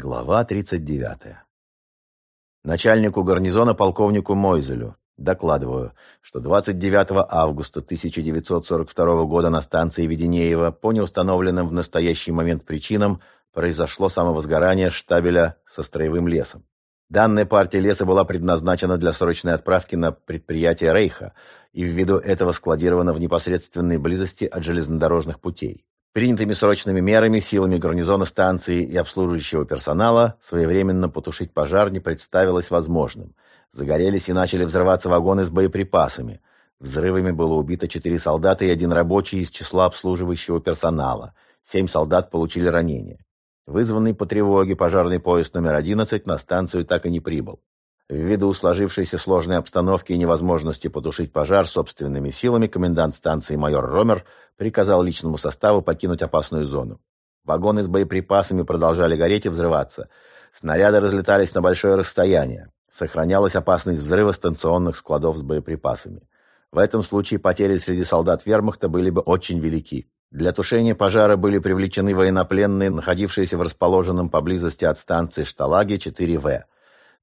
Глава 39. Начальнику гарнизона полковнику Мойзелю докладываю, что 29 августа 1942 года на станции Веденеева по неустановленным в настоящий момент причинам произошло самовозгорание штабеля со строевым лесом. Данная партия леса была предназначена для срочной отправки на предприятие Рейха и ввиду этого складирована в непосредственной близости от железнодорожных путей. Принятыми срочными мерами силами гарнизона станции и обслуживающего персонала своевременно потушить пожар не представилось возможным. Загорелись и начали взрываться вагоны с боеприпасами. Взрывами было убито четыре солдата и один рабочий из числа обслуживающего персонала. Семь солдат получили ранения. Вызванный по тревоге пожарный поезд номер 11 на станцию так и не прибыл. Ввиду сложившейся сложной обстановки и невозможности потушить пожар собственными силами, комендант станции майор Ромер приказал личному составу покинуть опасную зону. Вагоны с боеприпасами продолжали гореть и взрываться. Снаряды разлетались на большое расстояние. Сохранялась опасность взрыва станционных складов с боеприпасами. В этом случае потери среди солдат вермахта были бы очень велики. Для тушения пожара были привлечены военнопленные, находившиеся в расположенном поблизости от станции Шталаги 4В.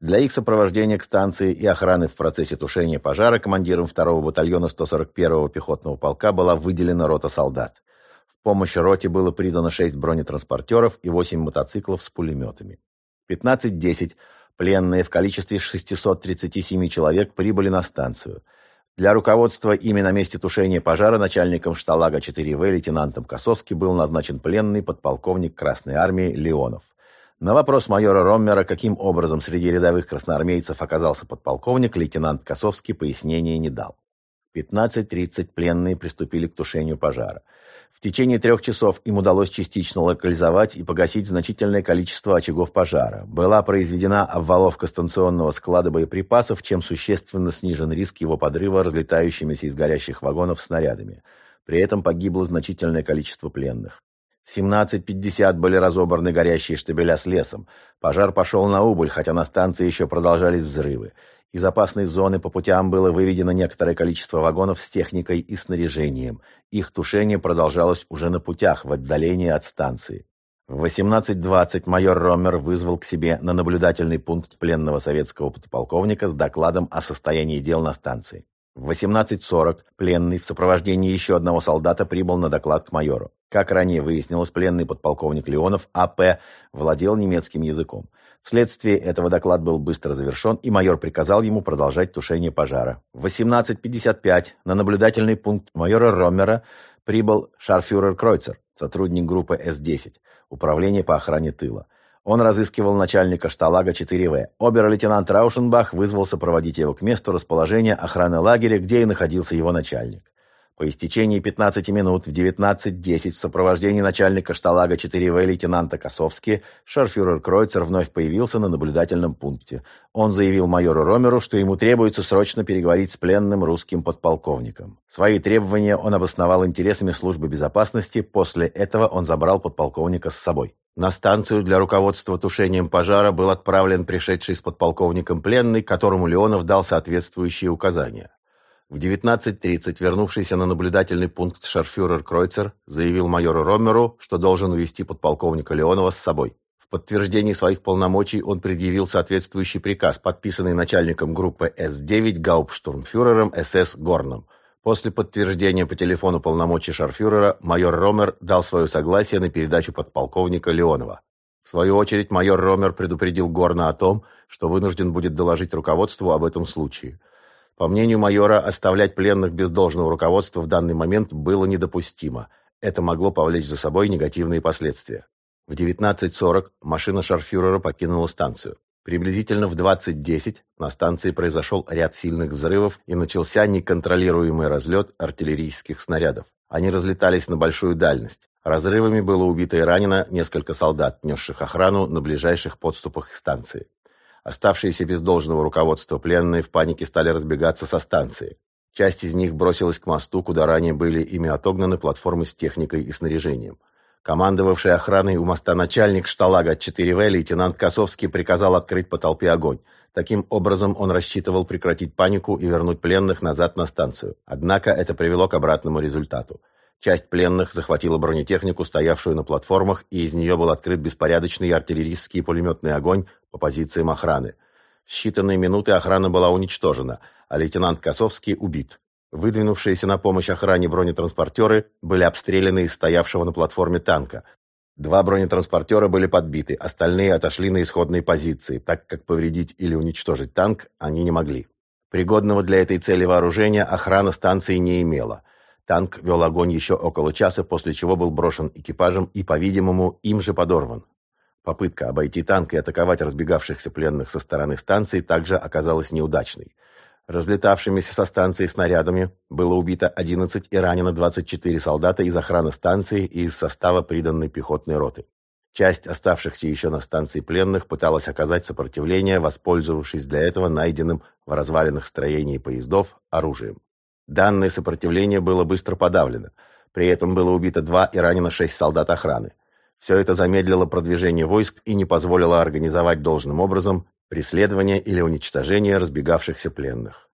Для их сопровождения к станции и охраны в процессе тушения пожара командиром 2-го батальона 141-го пехотного полка была выделена рота солдат. В помощь роте было придано 6 бронетранспортеров и 8 мотоциклов с пулеметами. 15-10 пленные в количестве 637 человек прибыли на станцию. Для руководства ими на месте тушения пожара начальником шталага 4В лейтенантом Косовский был назначен пленный подполковник Красной Армии Леонов. На вопрос майора Роммера, каким образом среди рядовых красноармейцев оказался подполковник, лейтенант Косовский пояснения не дал. В 15.30 пленные приступили к тушению пожара. В течение трех часов им удалось частично локализовать и погасить значительное количество очагов пожара. Была произведена обваловка станционного склада боеприпасов, чем существенно снижен риск его подрыва разлетающимися из горящих вагонов снарядами. При этом погибло значительное количество пленных. 17.50 были разобраны горящие штабеля с лесом. Пожар пошел на убыль, хотя на станции еще продолжались взрывы. Из опасной зоны по путям было выведено некоторое количество вагонов с техникой и снаряжением. Их тушение продолжалось уже на путях, в отдалении от станции. В 18.20 майор Ромер вызвал к себе на наблюдательный пункт пленного советского подполковника с докладом о состоянии дел на станции. В 18.40 пленный в сопровождении еще одного солдата прибыл на доклад к майору. Как ранее выяснилось, пленный подполковник Леонов А.П. владел немецким языком. Вследствие этого доклад был быстро завершен, и майор приказал ему продолжать тушение пожара. В 18.55 на наблюдательный пункт майора Роммера прибыл шарфюрер Кройцер, сотрудник группы С-10, управление по охране тыла. Он разыскивал начальника шталага 4В. Обер-лейтенант Раушенбах вызвался проводить его к месту расположения охраны лагеря, где и находился его начальник. По истечении 15 минут в 19.10 в сопровождении начальника шталага 4В лейтенанта Косовски шарфюрер Кройцер вновь появился на наблюдательном пункте. Он заявил майору Ромеру, что ему требуется срочно переговорить с пленным русским подполковником. Свои требования он обосновал интересами службы безопасности, после этого он забрал подполковника с собой. На станцию для руководства тушением пожара был отправлен пришедший с подполковником пленный, которому Леонов дал соответствующие указания. В 19.30 вернувшийся на наблюдательный пункт шарфюрер Кройцер заявил майору Ромеру, что должен увести подполковника Леонова с собой. В подтверждении своих полномочий он предъявил соответствующий приказ, подписанный начальником группы С-9 гауптштурмфюрером СС Горном. После подтверждения по телефону полномочий шарфюрера майор Ромер дал свое согласие на передачу подполковника Леонова. В свою очередь майор Ромер предупредил Горна о том, что вынужден будет доложить руководству об этом случае. По мнению майора, оставлять пленных без должного руководства в данный момент было недопустимо. Это могло повлечь за собой негативные последствия. В 19.40 машина шарфюрера покинула станцию. Приблизительно в 20.10 на станции произошел ряд сильных взрывов и начался неконтролируемый разлет артиллерийских снарядов. Они разлетались на большую дальность. Разрывами было убито и ранено несколько солдат, несших охрану на ближайших подступах к станции. Оставшиеся без должного руководства пленные в панике стали разбегаться со станции. Часть из них бросилась к мосту, куда ранее были ими отогнаны платформы с техникой и снаряжением. Командовавший охраной у моста начальник шталага 4В лейтенант Косовский приказал открыть по толпе огонь. Таким образом, он рассчитывал прекратить панику и вернуть пленных назад на станцию. Однако это привело к обратному результату. Часть пленных захватила бронетехнику, стоявшую на платформах, и из нее был открыт беспорядочный артиллерийский и пулеметный огонь по позициям охраны. В считанные минуты охрана была уничтожена, а лейтенант Косовский убит. Выдвинувшиеся на помощь охране бронетранспортеры были обстреляны из стоявшего на платформе танка. Два бронетранспортера были подбиты, остальные отошли на исходные позиции, так как повредить или уничтожить танк они не могли. Пригодного для этой цели вооружения охрана станции не имела. Танк вел огонь еще около часа, после чего был брошен экипажем и, по-видимому, им же подорван. Попытка обойти танк и атаковать разбегавшихся пленных со стороны станции также оказалась неудачной. Разлетавшимися со станции снарядами было убито 11 и ранено 24 солдата из охраны станции и из состава приданной пехотной роты. Часть оставшихся еще на станции пленных пыталась оказать сопротивление, воспользовавшись для этого найденным в развалинах строений поездов оружием. Данное сопротивление было быстро подавлено. При этом было убито два и ранено шесть солдат охраны. Все это замедлило продвижение войск и не позволило организовать должным образом преследование или уничтожение разбегавшихся пленных.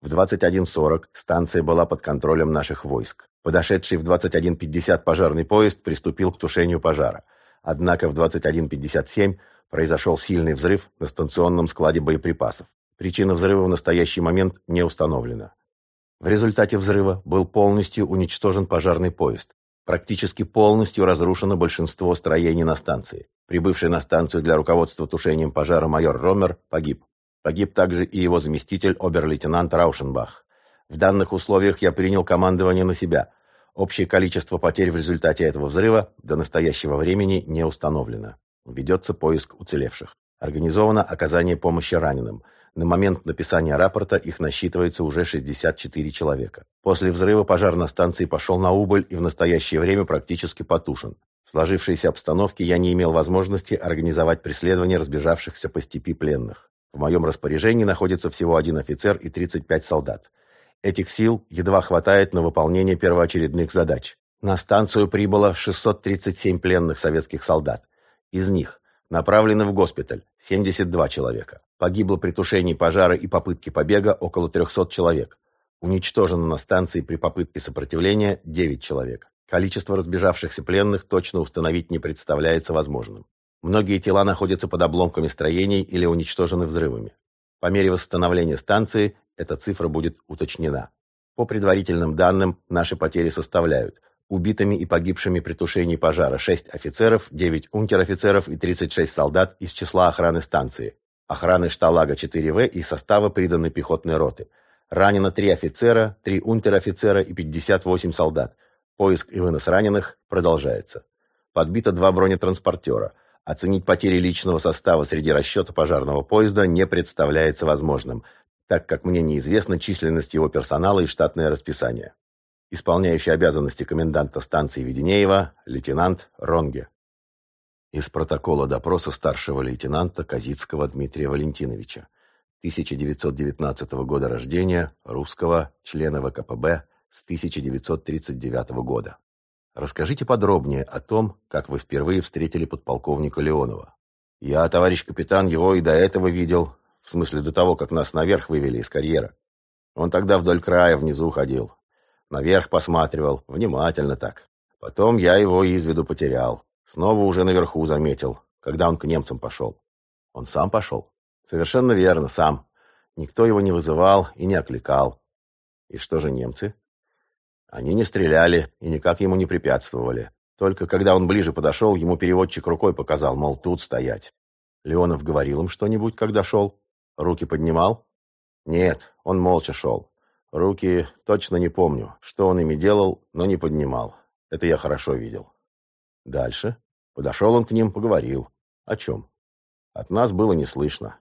В 21.40 станция была под контролем наших войск. Подошедший в 21.50 пожарный поезд приступил к тушению пожара. Однако в 21.57 произошел сильный взрыв на станционном складе боеприпасов. Причина взрыва в настоящий момент не установлена. В результате взрыва был полностью уничтожен пожарный поезд. Практически полностью разрушено большинство строений на станции. Прибывший на станцию для руководства тушением пожара майор Ромер погиб. Погиб также и его заместитель обер-лейтенант Раушенбах. В данных условиях я принял командование на себя. Общее количество потерь в результате этого взрыва до настоящего времени не установлено. Ведется поиск уцелевших. Организовано оказание помощи раненым. На момент написания рапорта их насчитывается уже 64 человека. После взрыва пожар на станции пошел на убыль и в настоящее время практически потушен. В сложившейся обстановке я не имел возможности организовать преследование разбежавшихся по степи пленных. В моем распоряжении находится всего один офицер и 35 солдат. Этих сил едва хватает на выполнение первоочередных задач. На станцию прибыло 637 пленных советских солдат. Из них направлены в госпиталь 72 человека. Погибло при тушении пожара и попытке побега около 300 человек. Уничтожено на станции при попытке сопротивления 9 человек. Количество разбежавшихся пленных точно установить не представляется возможным. Многие тела находятся под обломками строений или уничтожены взрывами. По мере восстановления станции эта цифра будет уточнена. По предварительным данным, наши потери составляют убитыми и погибшими при тушении пожара 6 офицеров, 9 унтер-офицеров и 36 солдат из числа охраны станции, охраны шталага 4В и состава приданной пехотной роты. Ранено 3 офицера, 3 унтер-офицера и 58 солдат. Поиск и вынос раненых продолжается. Подбито два бронетранспортера. Оценить потери личного состава среди расчета пожарного поезда не представляется возможным, так как мне неизвестна численность его персонала и штатное расписание. Исполняющий обязанности коменданта станции Веденеева, лейтенант Ронге. Из протокола допроса старшего лейтенанта Казицкого Дмитрия Валентиновича, 1919 года рождения, русского, члена ВКПБ, с 1939 года. Расскажите подробнее о том, как вы впервые встретили подполковника Леонова. Я, товарищ капитан, его и до этого видел, в смысле до того, как нас наверх вывели из карьера. Он тогда вдоль края внизу ходил. Наверх посматривал, внимательно так. Потом я его из виду потерял. Снова уже наверху заметил, когда он к немцам пошел. Он сам пошел? Совершенно верно, сам. Никто его не вызывал и не окликал. И что же немцы? Они не стреляли и никак ему не препятствовали. Только когда он ближе подошел, ему переводчик рукой показал, мол, тут стоять. Леонов говорил им что-нибудь, когда шел? Руки поднимал? Нет, он молча шел. Руки точно не помню, что он ими делал, но не поднимал. Это я хорошо видел. Дальше. Подошел он к ним, поговорил. О чем? От нас было не слышно.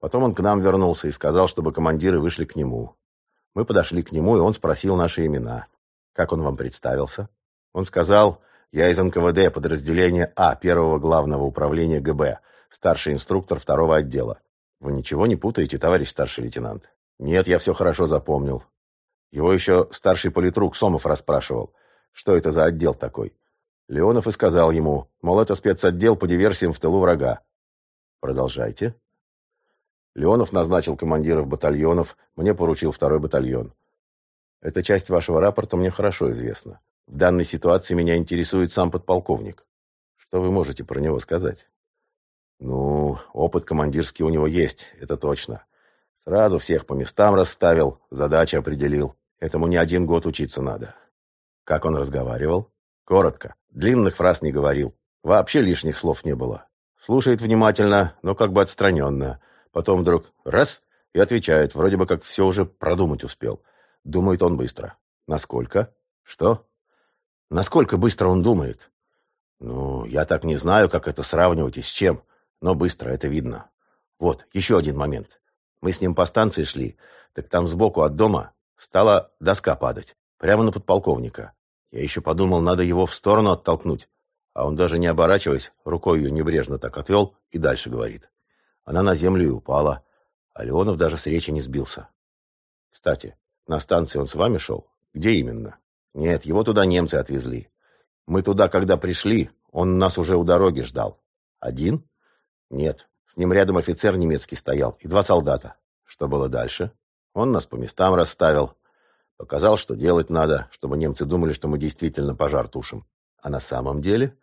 Потом он к нам вернулся и сказал, чтобы командиры вышли к нему. Мы подошли к нему, и он спросил наши имена. Как он вам представился? Он сказал, я из НКВД подразделения А первого главного управления ГБ, старший инструктор второго отдела. Вы ничего не путаете, товарищ старший лейтенант? Нет, я все хорошо запомнил. Его еще старший политрук Сомов расспрашивал, что это за отдел такой. Леонов и сказал ему, мол, это спецотдел по диверсиям в тылу врага. Продолжайте. Леонов назначил командиров батальонов, мне поручил второй батальон. Эта часть вашего рапорта мне хорошо известна. В данной ситуации меня интересует сам подполковник. Что вы можете про него сказать? Ну, опыт командирский у него есть, это точно. Сразу всех по местам расставил, задачи определил. Этому не один год учиться надо. Как он разговаривал? Коротко. Длинных фраз не говорил. Вообще лишних слов не было. Слушает внимательно, но как бы отстраненно. Потом вдруг раз и отвечает, вроде бы как все уже продумать успел. Думает он быстро. Насколько? Что? Насколько быстро он думает? Ну, я так не знаю, как это сравнивать и с чем, но быстро это видно. Вот, еще один момент. Мы с ним по станции шли, так там сбоку от дома стала доска падать, прямо на подполковника. Я еще подумал, надо его в сторону оттолкнуть, а он даже не оборачиваясь, рукой ее небрежно так отвел и дальше говорит. Она на землю и упала, а Леонов даже с речи не сбился. Кстати, на станции он с вами шел? Где именно? Нет, его туда немцы отвезли. Мы туда, когда пришли, он нас уже у дороги ждал. Один? Нет, с ним рядом офицер немецкий стоял и два солдата. Что было дальше? Он нас по местам расставил. Показал, что делать надо, чтобы немцы думали, что мы действительно пожар тушим. А на самом деле?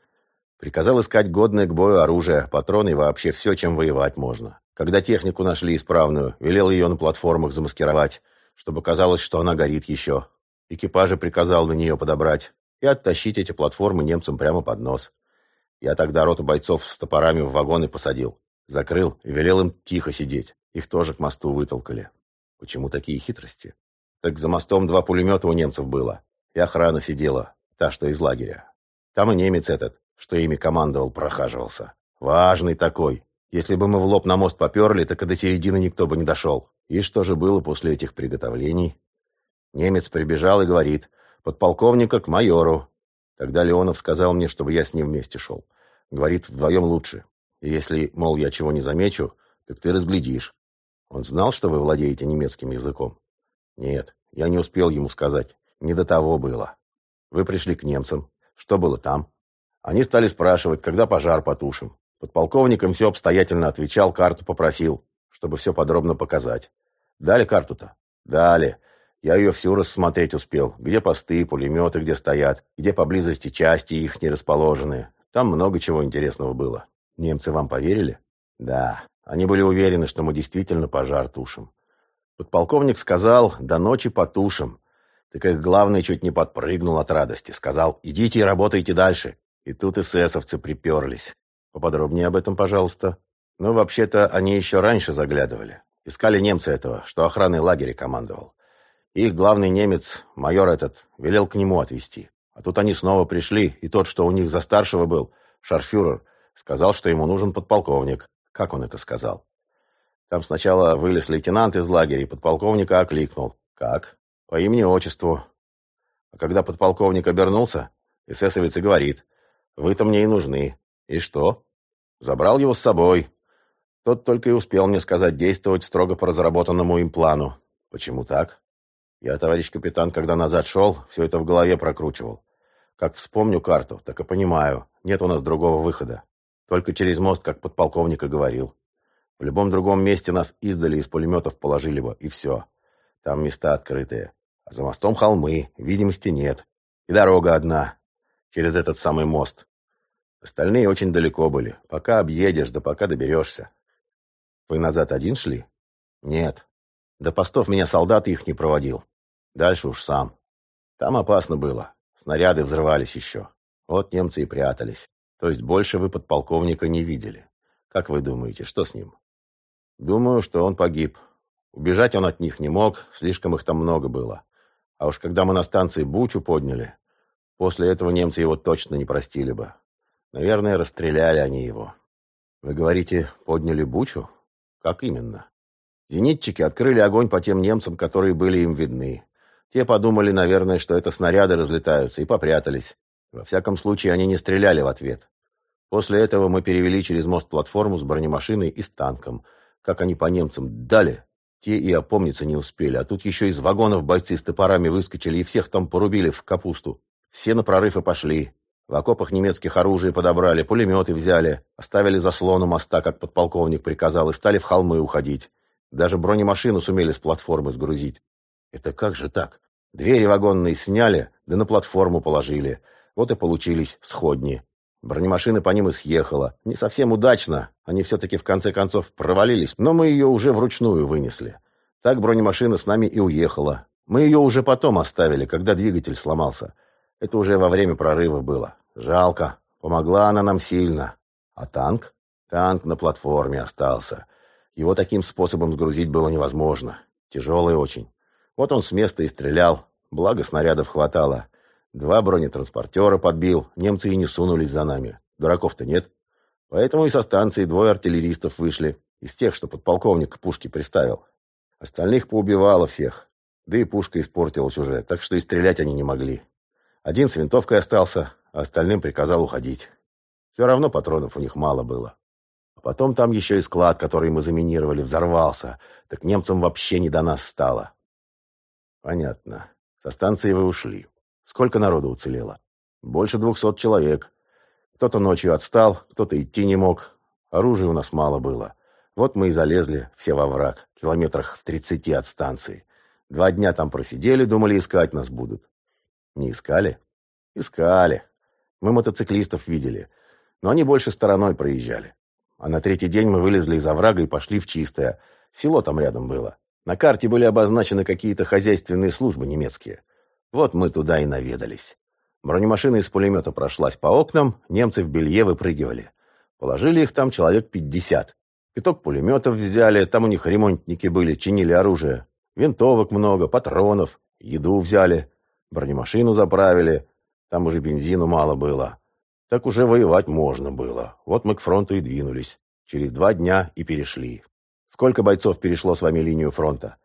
Приказал искать годное к бою оружие, патроны и вообще все, чем воевать можно. Когда технику нашли исправную, велел ее на платформах замаскировать, чтобы казалось, что она горит еще. Экипажи приказал на нее подобрать и оттащить эти платформы немцам прямо под нос. Я тогда роту бойцов с топорами в вагоны посадил, закрыл и велел им тихо сидеть. Их тоже к мосту вытолкали. Почему такие хитрости? Так за мостом два пулемета у немцев было, и охрана сидела, та, что из лагеря. Там и немец этот, что ими командовал, прохаживался. Важный такой. Если бы мы в лоб на мост поперли, так и до середины никто бы не дошел. И что же было после этих приготовлений? Немец прибежал и говорит, подполковника к майору. Тогда Леонов сказал мне, чтобы я с ним вместе шел. Говорит, вдвоем лучше. И если, мол, я чего не замечу, так ты разглядишь. Он знал, что вы владеете немецким языком? Нет, я не успел ему сказать. Не до того было. Вы пришли к немцам. Что было там? Они стали спрашивать, когда пожар потушим. Подполковником все обстоятельно отвечал, карту попросил, чтобы все подробно показать. Дали карту-то? Дали. Я ее всю рассмотреть успел. Где посты, пулеметы, где стоят, где поблизости части их не расположены. Там много чего интересного было. Немцы вам поверили? Да. Они были уверены, что мы действительно пожар тушим. Подполковник сказал, до ночи потушим. Так их главный чуть не подпрыгнул от радости. Сказал, идите и работайте дальше. И тут эсэсовцы приперлись. Поподробнее об этом, пожалуйста. Ну, вообще-то, они еще раньше заглядывали. Искали немца этого, что охраной лагеря командовал. Их главный немец, майор этот, велел к нему отвезти. А тут они снова пришли, и тот, что у них за старшего был, шарфюрер, сказал, что ему нужен подполковник. Как он это сказал? Там сначала вылез лейтенант из лагеря и подполковника окликнул. Как? По имени-отчеству. А когда подполковник обернулся, эсэсовец и говорит, «Вы-то мне и нужны». И что? Забрал его с собой. Тот только и успел мне сказать действовать строго по разработанному им плану. Почему так? Я, товарищ капитан, когда назад шел, все это в голове прокручивал. Как вспомню карту, так и понимаю, нет у нас другого выхода. Только через мост, как подполковник и говорил. В любом другом месте нас издали из пулеметов положили бы, и все. Там места открытые. А за мостом холмы, видимости нет. И дорога одна, через этот самый мост. Остальные очень далеко были. Пока объедешь, да пока доберешься. Вы назад один шли? Нет. До постов меня солдат их не проводил. Дальше уж сам. Там опасно было. Снаряды взрывались еще. Вот немцы и прятались. То есть больше вы подполковника не видели. Как вы думаете, что с ним? Думаю, что он погиб. Убежать он от них не мог, слишком их там много было. А уж когда мы на станции Бучу подняли, после этого немцы его точно не простили бы. Наверное, расстреляли они его. Вы говорите, подняли Бучу? Как именно? Зенитчики открыли огонь по тем немцам, которые были им видны. Те подумали, наверное, что это снаряды разлетаются, и попрятались. Во всяком случае, они не стреляли в ответ. После этого мы перевели через мост платформу с бронемашиной и с танком. Как они по немцам дали, те и опомниться не успели. А тут еще из вагонов бойцы с топорами выскочили и всех там порубили в капусту. Все на прорыв и пошли. В окопах немецких оружие подобрали, пулеметы взяли, оставили заслону моста, как подполковник приказал, и стали в холмы уходить. Даже бронемашину сумели с платформы сгрузить. Это как же так? Двери вагонные сняли, да на платформу положили. Вот и получились сходни. Бронемашина по ним и съехала. Не совсем удачно. Они все-таки в конце концов провалились, но мы ее уже вручную вынесли. Так бронемашина с нами и уехала. Мы ее уже потом оставили, когда двигатель сломался. Это уже во время прорыва было. Жалко. Помогла она нам сильно. А танк? Танк на платформе остался. Его таким способом сгрузить было невозможно. Тяжелый очень. Вот он с места и стрелял. Благо снарядов хватало. Два бронетранспортера подбил. Немцы и не сунулись за нами. Дураков-то нет. Поэтому и со станции двое артиллеристов вышли. Из тех, что подполковник к пушке приставил. Остальных поубивало всех. Да и пушка испортилась уже, так что и стрелять они не могли. Один с винтовкой остался, а остальным приказал уходить. Все равно патронов у них мало было. А потом там еще и склад, который мы заминировали, взорвался. Так немцам вообще не до нас стало. Понятно. Со станции вы ушли. Сколько народу уцелело? Больше двухсот человек. Кто-то ночью отстал, кто-то идти не мог. Оружия у нас мало было. Вот мы и залезли все во враг, километрах в тридцати от станции. Два дня там просидели, думали, искать нас будут. Не искали? Искали. Мы мотоциклистов видели, но они больше стороной проезжали. А на третий день мы вылезли из оврага и пошли в Чистое. Село там рядом было. На карте были обозначены какие-то хозяйственные службы немецкие. Вот мы туда и наведались. Бронемашина из пулемета прошлась по окнам, немцы в белье выпрыгивали. Положили их там человек пятьдесят. Пяток пулеметов взяли, там у них ремонтники были, чинили оружие. Винтовок много, патронов, еду взяли, бронемашину заправили. Там уже бензину мало было. Так уже воевать можно было. Вот мы к фронту и двинулись. Через два дня и перешли. Сколько бойцов перешло с вами линию фронта?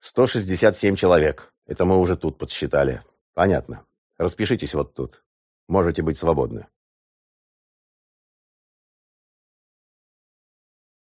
167 человек. Это мы уже тут подсчитали. Понятно. Распишитесь вот тут. Можете быть свободны.